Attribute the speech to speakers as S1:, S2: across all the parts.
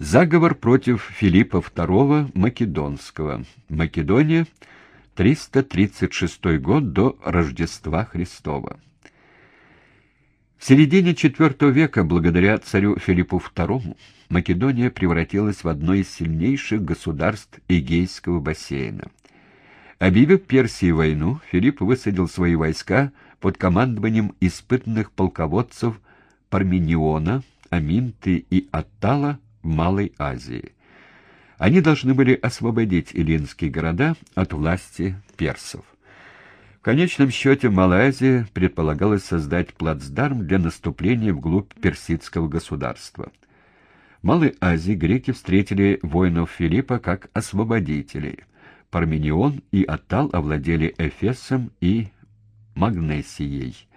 S1: Заговор против Филиппа II Македонского. Македония, 336 год до Рождества Христова. В середине IV века, благодаря царю Филиппу II, Македония превратилась в одно из сильнейших государств Эгейского бассейна. Объявив Персии войну, Филипп высадил свои войска под командованием испытанных полководцев Пармениона, Аминты и Аттала Малой Азии. Они должны были освободить эллинские города от власти персов. В конечном счете Азии предполагалось создать плацдарм для наступления вглубь персидского государства. В Малой Азии греки встретили воинов Филиппа как освободителей. Парменион и Атал овладели Эфесом и Магнесией.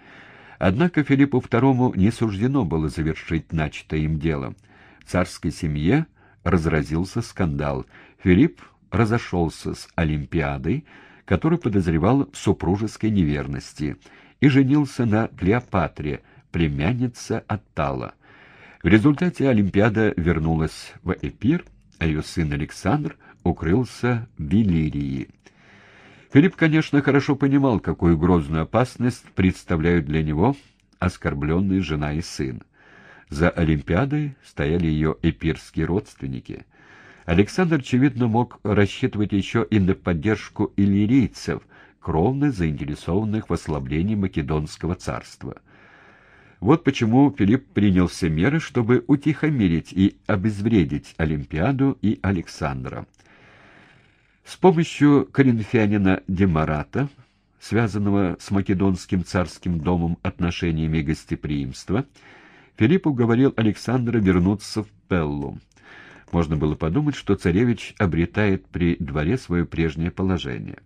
S1: Однако Филиппу II не суждено было завершить начатое им дело – царской семье разразился скандал. Филипп разошелся с Олимпиадой, который подозревал в супружеской неверности, и женился на Клеопатре, племяннице Аттала. В результате Олимпиада вернулась в Эпир, а ее сын Александр укрылся в Иллирии. Филипп, конечно, хорошо понимал, какую грозную опасность представляют для него оскорбленные жена и сын. За Олимпиадой стояли ее эпирские родственники. Александр, очевидно, мог рассчитывать еще и на поддержку иллирийцев, кровно заинтересованных в ослаблении Македонского царства. Вот почему Филипп принял все меры, чтобы утихомирить и обезвредить Олимпиаду и Александра. С помощью коринфянина Демарата, связанного с македонским царским домом отношениями гостеприимства, Филипп уговорил Александра вернуться в Пеллу. Можно было подумать, что царевич обретает при дворе свое прежнее положение.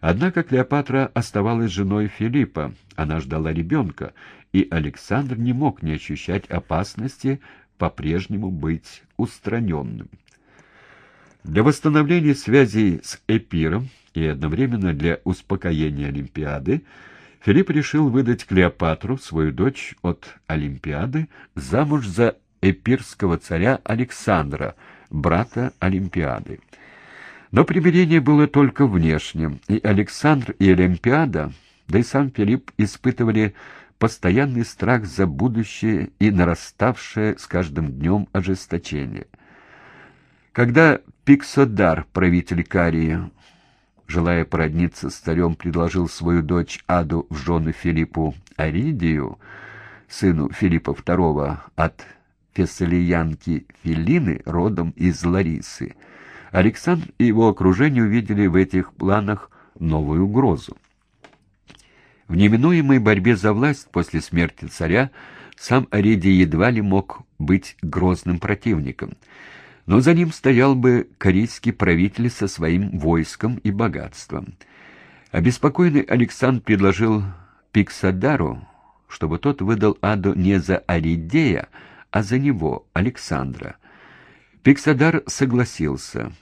S1: Однако Клеопатра оставалась женой Филиппа, она ждала ребенка, и Александр не мог не ощущать опасности по-прежнему быть устраненным. Для восстановления связей с Эпиром и одновременно для успокоения Олимпиады Филипп решил выдать Клеопатру, свою дочь от Олимпиады, замуж за эпирского царя Александра, брата Олимпиады. Но примирение было только внешним, и Александр и Олимпиада, да и сам Филипп испытывали постоянный страх за будущее и нараставшее с каждым днем ожесточение. Когда Пиксодар, правитель Карии, желая породниться с царем, предложил свою дочь Аду в жены Филиппу Аридию, сыну Филиппа II от фессалиянки Филины, родом из Ларисы. Александр и его окружение увидели в этих планах новую угрозу. В неминуемой борьбе за власть после смерти царя сам Аридий едва ли мог быть грозным противником — но за ним стоял бы корейский правитель со своим войском и богатством. Обеспокоенный Александр предложил Пиксадару, чтобы тот выдал Аду не за Аридея, а за него, Александра. Пиксадар согласился,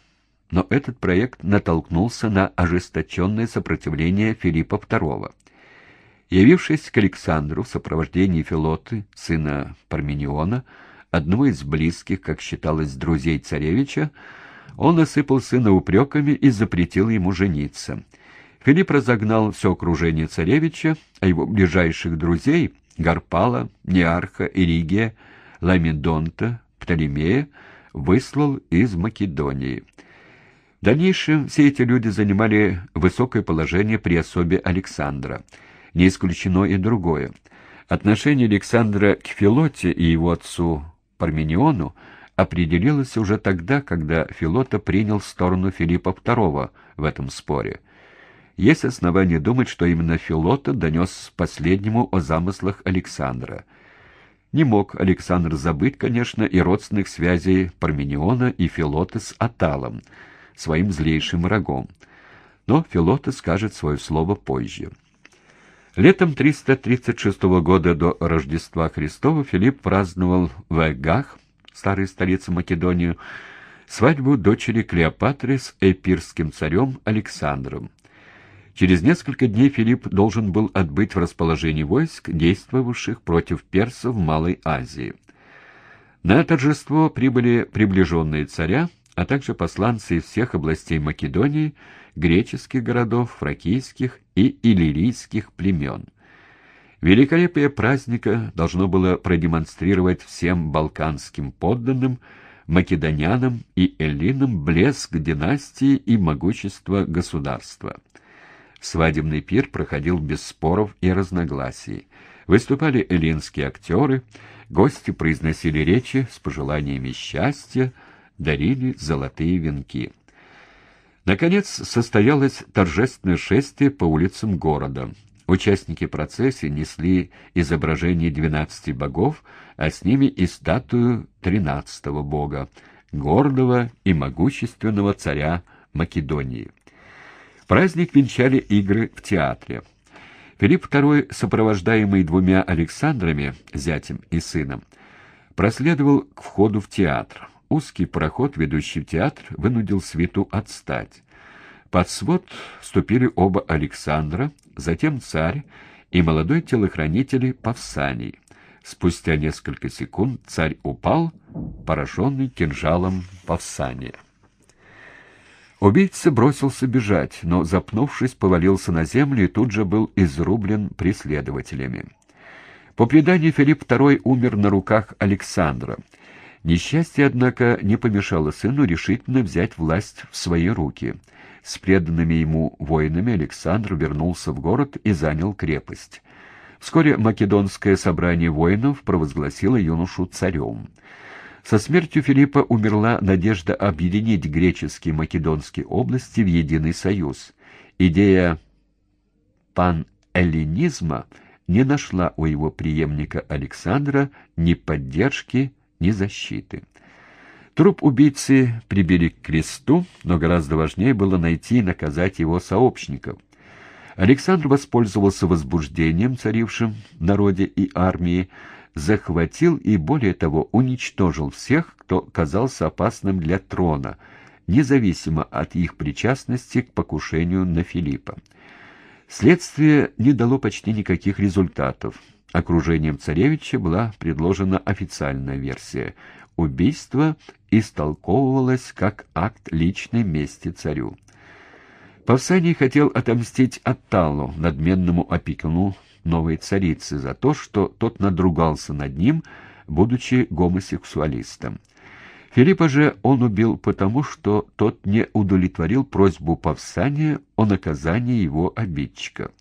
S1: но этот проект натолкнулся на ожесточенное сопротивление Филиппа II. Явившись к Александру в сопровождении Филоты, сына Пармениона, одного из близких, как считалось, друзей царевича, он осыпал сына упреками и запретил ему жениться. Филипп разогнал все окружение царевича, а его ближайших друзей — Гарпала, Неарха, Иригия, Ламедонта, Птолемея — выслал из Македонии. В дальнейшем все эти люди занимали высокое положение при особе Александра. Не исключено и другое. Отношение Александра к Филоте и его отцу Пармениону определилось уже тогда, когда Филота принял сторону Филиппа II в этом споре. Есть основания думать, что именно Филота донес последнему о замыслах Александра. Не мог Александр забыть, конечно, и родственных связей Пармениона и Филота с Аталом, своим злейшим врагом. Но Филота скажет свое слово позже. Летом 336 года до Рождества Христова Филипп праздновал в Эгах, старой столице Македонии, свадьбу дочери Клеопатры с эпирским царем Александром. Через несколько дней Филипп должен был отбыть в расположении войск, действовавших против персов в Малой Азии. На торжество прибыли приближенные царя, а также посланцы из всех областей Македонии, греческих городов, фракийских и иллирийских племен. Великолепие праздника должно было продемонстрировать всем балканским подданным, македонянам и эллинам блеск династии и могущество государства. Свадебный пир проходил без споров и разногласий. Выступали эллинские актеры, гости произносили речи с пожеланиями счастья, дарили золотые венки. Наконец состоялось торжественное шествие по улицам города. Участники процессии несли изображение двенадцати богов, а с ними и статую тринадцатого бога, гордого и могущественного царя Македонии. Праздник венчали игры в театре. Филипп II, сопровождаемый двумя Александрами, зятем и сыном, проследовал к входу в театр. Узкий проход, ведущий в театр, вынудил свиту отстать. Под свод вступили оба Александра, затем царь и молодой телохранитель Павсаний. Спустя несколько секунд царь упал, пораженный кинжалом Павсания. Убийца бросился бежать, но, запнувшись, повалился на землю и тут же был изрублен преследователями. По преданию, Филипп II умер на руках Александра. Несчастье, однако, не помешало сыну решительно взять власть в свои руки. С преданными ему воинами Александр вернулся в город и занял крепость. Вскоре македонское собрание воинов провозгласило юношу царем. Со смертью Филиппа умерла надежда объединить греческие и македонские области в единый союз. Идея панэллинизма не нашла у его преемника Александра ни поддержки, ни защиты. Труп убийцы прибили к кресту, но гораздо важнее было найти и наказать его сообщников. Александр воспользовался возбуждением, царившим в народе и армии, захватил и, более того, уничтожил всех, кто казался опасным для трона, независимо от их причастности к покушению на Филиппа. Следствие не дало почти никаких результатов. Окружением царевича была предложена официальная версия. Убийство истолковывалось как акт личной мести царю. Павсаний хотел отомстить Атталу, надменному опекуну новой царицы за то, что тот надругался над ним, будучи гомосексуалистом. Филиппа же он убил потому, что тот не удовлетворил просьбу Павсания о наказании его обидчика.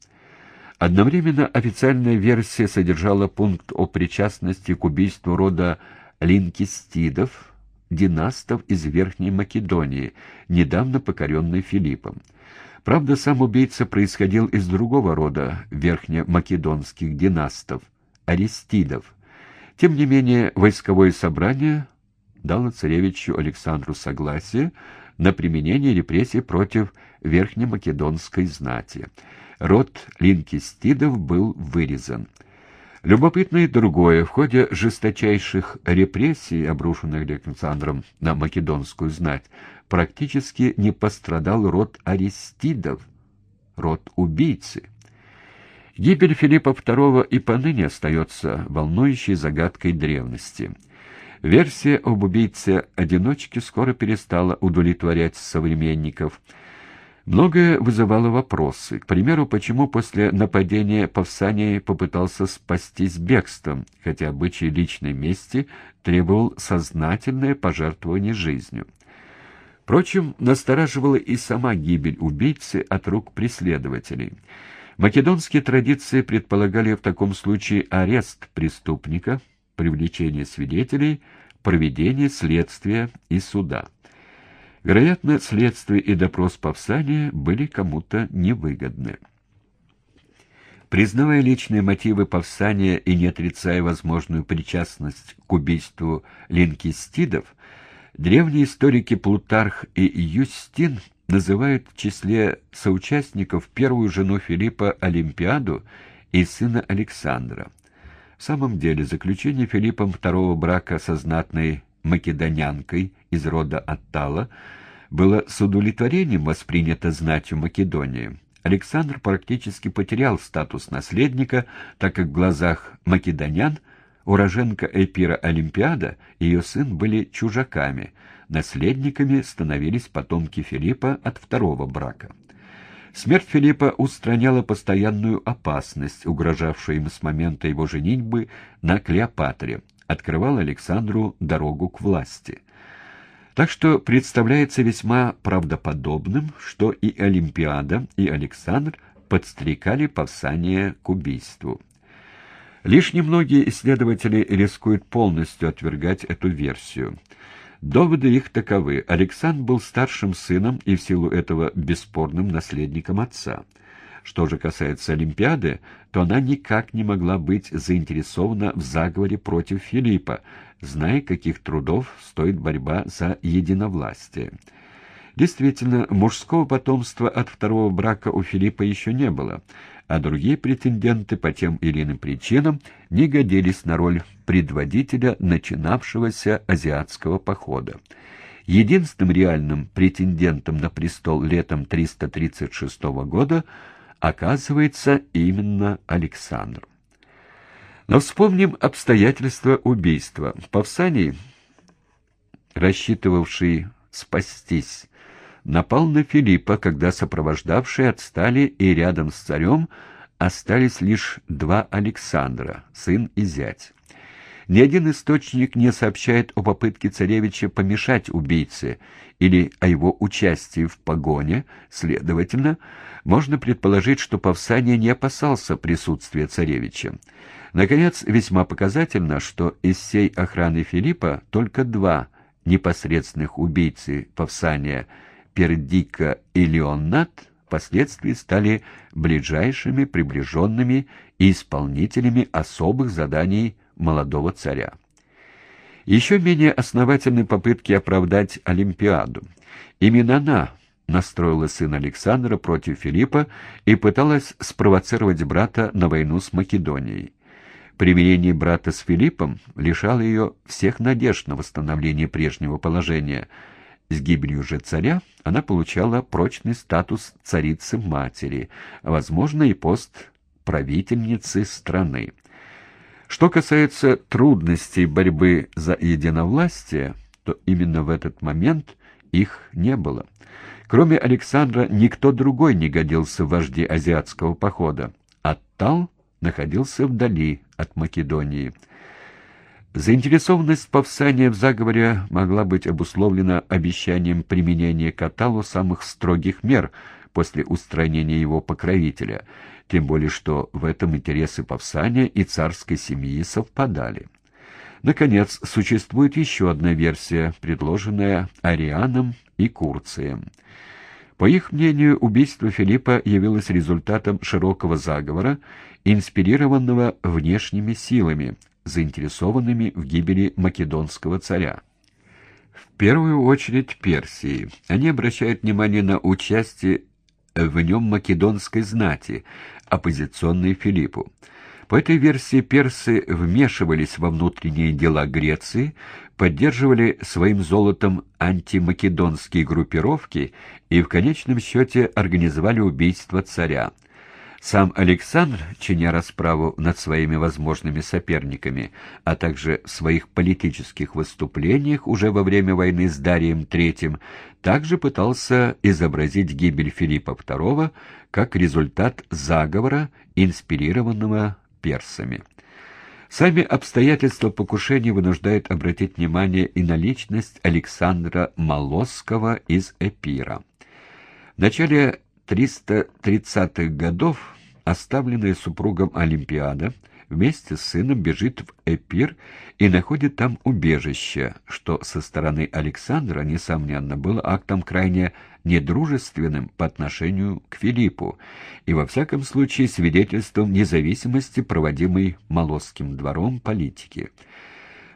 S1: Одновременно официальная версия содержала пункт о причастности к убийству рода линкистидов, династов из Верхней Македонии, недавно покоренной Филиппом. Правда, сам убийца происходил из другого рода верхнемакедонских династов – Аристидов. Тем не менее, войсковое собрание дало царевичу Александру согласие на применение репрессий против верхнемакедонской знати. Род линкистидов был вырезан. Любопытно и другое. В ходе жесточайших репрессий, обрушенных Александром на македонскую знать, практически не пострадал род Аристидов, род убийцы. Гибель Филиппа II и поныне остается волнующей загадкой древности. Версия об убийце-одиночке скоро перестала удовлетворять современников – Многое вызывало вопросы. К примеру, почему после нападения Павсаний попытался спастись бегством, хотя обычай личной мести требовал сознательное пожертвование жизнью. Впрочем, настораживала и сама гибель убийцы от рук преследователей. Македонские традиции предполагали в таком случае арест преступника, привлечение свидетелей, проведение следствия и суда. Вероятно, следствие и допрос Павсания были кому-то невыгодны. Признавая личные мотивы Павсания и не отрицая возможную причастность к убийству линкистидов, древние историки Плутарх и Юстин называют в числе соучастников первую жену Филиппа Олимпиаду и сына Александра. В самом деле, заключение Филиппом второго брака со знатной македонянкой из рода Аттала, было с удовлетворением воспринято знатью Македонии. Александр практически потерял статус наследника, так как в глазах македонян уроженка Эпира Олимпиада и ее сын были чужаками, наследниками становились потомки Филиппа от второго брака. Смерть Филиппа устраняла постоянную опасность, угрожавшую им с момента его женитьбы на Клеопатре, открывала Александру дорогу к власти. Так что представляется весьма правдоподобным, что и Олимпиада, и Александр подстрекали Павсания к убийству. Лишь немногие исследователи рискуют полностью отвергать эту версию. Доводы их таковы. Александр был старшим сыном и в силу этого бесспорным наследником отца. Что же касается Олимпиады, то она никак не могла быть заинтересована в заговоре против Филиппа, зная, каких трудов стоит борьба за единовластие. Действительно, мужского потомства от второго брака у Филиппа еще не было, а другие претенденты по тем или иным причинам не годились на роль предводителя начинавшегося азиатского похода. Единственным реальным претендентом на престол летом 336 года оказывается именно Александр. Но вспомним обстоятельства убийства. Павсаний, рассчитывавший спастись, напал на Филиппа, когда сопровождавшие отстали и рядом с царем остались лишь два Александра, сын и зять. Ни один источник не сообщает о попытке царевича помешать убийце или о его участии в погоне, следовательно, можно предположить, что Павсания не опасался присутствия царевича. Наконец, весьма показательно, что из всей охраны Филиппа только два непосредственных убийцы Павсания – Пердика и Леонат впоследствии стали ближайшими приближенными и исполнителями особых заданий молодого царя. Еще менее основательны попытки оправдать Олимпиаду. Именно она настроила сына Александра против Филиппа и пыталась спровоцировать брата на войну с Македонией. Примирение брата с Филиппом лишало ее всех надежд на восстановление прежнего положения. С гибелью же царя она получала прочный статус царицы-матери, а, возможно, и пост правительницы страны. Что касается трудностей борьбы за единовластие, то именно в этот момент их не было. Кроме Александра, никто другой не годился в вожди азиатского похода. Аттал находился вдали от Македонии. Заинтересованность Павсания в заговоре могла быть обусловлена обещанием применения к Аталу самых строгих мер после устранения его покровителя, тем более что в этом интересы Павсания и царской семьи совпадали. Наконец, существует еще одна версия, предложенная Арианом и Курцием. По их мнению, убийство Филиппа явилось результатом широкого заговора, инспирированного внешними силами, заинтересованными в гибели македонского царя. В первую очередь Персии. Они обращают внимание на участие в нем македонской знати, оппозиционной Филиппу. По этой версии персы вмешивались во внутренние дела Греции, поддерживали своим золотом антимакедонские группировки и в конечном счете организовали убийство царя. Сам Александр, чиня расправу над своими возможными соперниками, а также в своих политических выступлениях уже во время войны с Дарием III, также пытался изобразить гибель Филиппа II как результат заговора, инспирированного персами. Сами обстоятельства покушения вынуждают обратить внимание и на личность Александра Молосского из Эпира. В начале 330-х годов оставленная супругом Олимпиада вместе с сыном бежит в Эпир и находит там убежище, что со стороны Александра, несомненно, было актом крайне недружественным по отношению к Филиппу и, во всяком случае, свидетельством независимости, проводимой Молосским двором политики.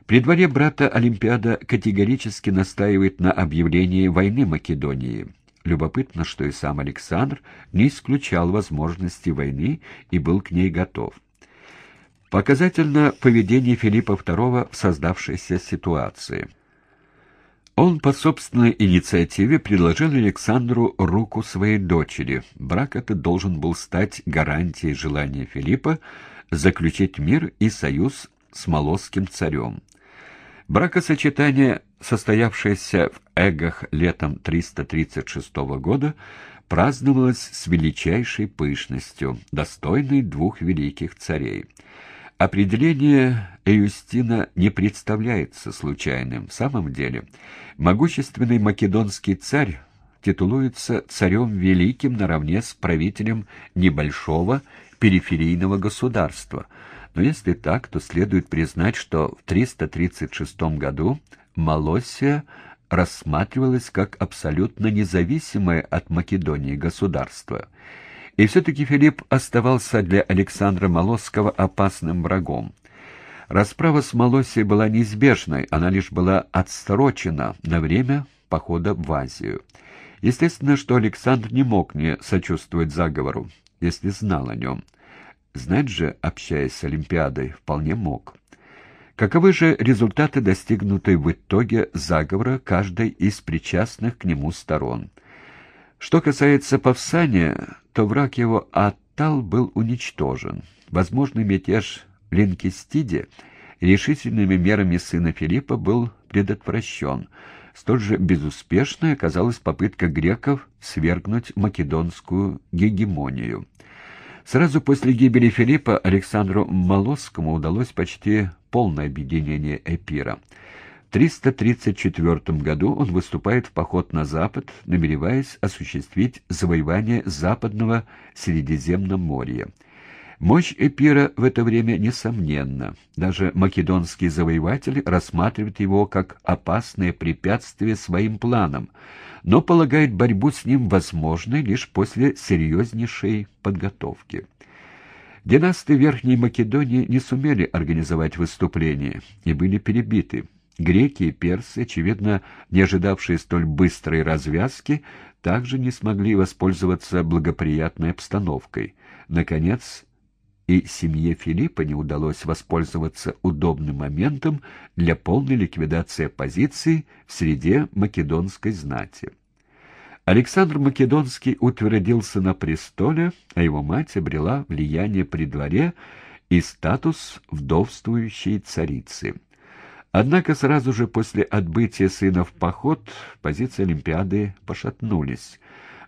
S1: При дворе брата Олимпиада категорически настаивает на объявлении войны Македонии – Любопытно, что и сам Александр не исключал возможности войны и был к ней готов. Показательно поведение Филиппа II в создавшейся ситуации. Он по собственной инициативе предложил Александру руку своей дочери. Брак этот должен был стать гарантией желания Филиппа заключить мир и союз с молосским царем. Бракосочетание, состоявшееся в Эгах летом 336 года, праздновалось с величайшей пышностью, достойной двух великих царей. Определение Эюстина не представляется случайным. В самом деле, могущественный македонский царь титулуется царем великим наравне с правителем небольшого периферийного государства. Но если так, то следует признать, что в 336 году Малосия рассматривалась как абсолютно независимое от Македонии государство. И все-таки Филипп оставался для Александра Молосского опасным врагом. Расправа с Молосией была неизбежной, она лишь была отсрочена на время похода в Азию. Естественно, что Александр не мог не сочувствовать заговору, если знал о нем. Знать же, общаясь с Олимпиадой, вполне мог. Каковы же результаты, достигнутые в итоге заговора каждой из причастных к нему сторон? Что касается Павсания, то враг его Аттал был уничтожен. Возможный мятеж Линкестиде решительными мерами сына Филиппа был предотвращен — Столь же безуспешной оказалась попытка греков свергнуть македонскую гегемонию. Сразу после гибели Филиппа Александру Молосскому удалось почти полное объединение Эпира. В 334 году он выступает в поход на запад, намереваясь осуществить завоевание западного Средиземноморья. Мощь Эпира в это время несомненна. Даже македонские завоеватели рассматривают его как опасное препятствие своим планам, но полагают борьбу с ним возможной лишь после серьезнейшей подготовки. Династы Верхней Македонии не сумели организовать выступление и были перебиты. Греки и персы, очевидно, не ожидавшие столь быстрой развязки, также не смогли воспользоваться благоприятной обстановкой. Наконец, и семье Филиппа не удалось воспользоваться удобным моментом для полной ликвидации оппозиции в среде македонской знати. Александр Македонский утвердился на престоле, а его мать обрела влияние при дворе и статус вдовствующей царицы. Однако сразу же после отбытия сына в поход позиции Олимпиады пошатнулись.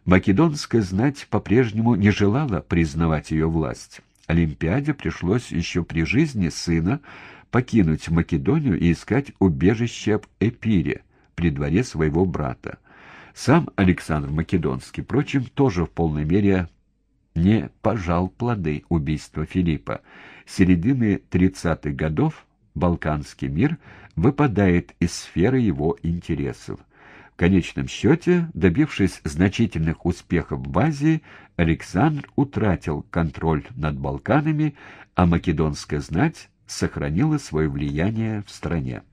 S1: Македонская знать по-прежнему не желала признавать ее власть. Олимпиаде пришлось еще при жизни сына покинуть Македонию и искать убежище в Эпире, при дворе своего брата. Сам Александр Македонский, впрочем, тоже в полной мере не пожал плоды убийства Филиппа. С середины 30-х годов Балканский мир выпадает из сферы его интересов. В конечном счете, добившись значительных успехов в Азии, Александр утратил контроль над Балканами, а македонская знать сохранила свое влияние в стране.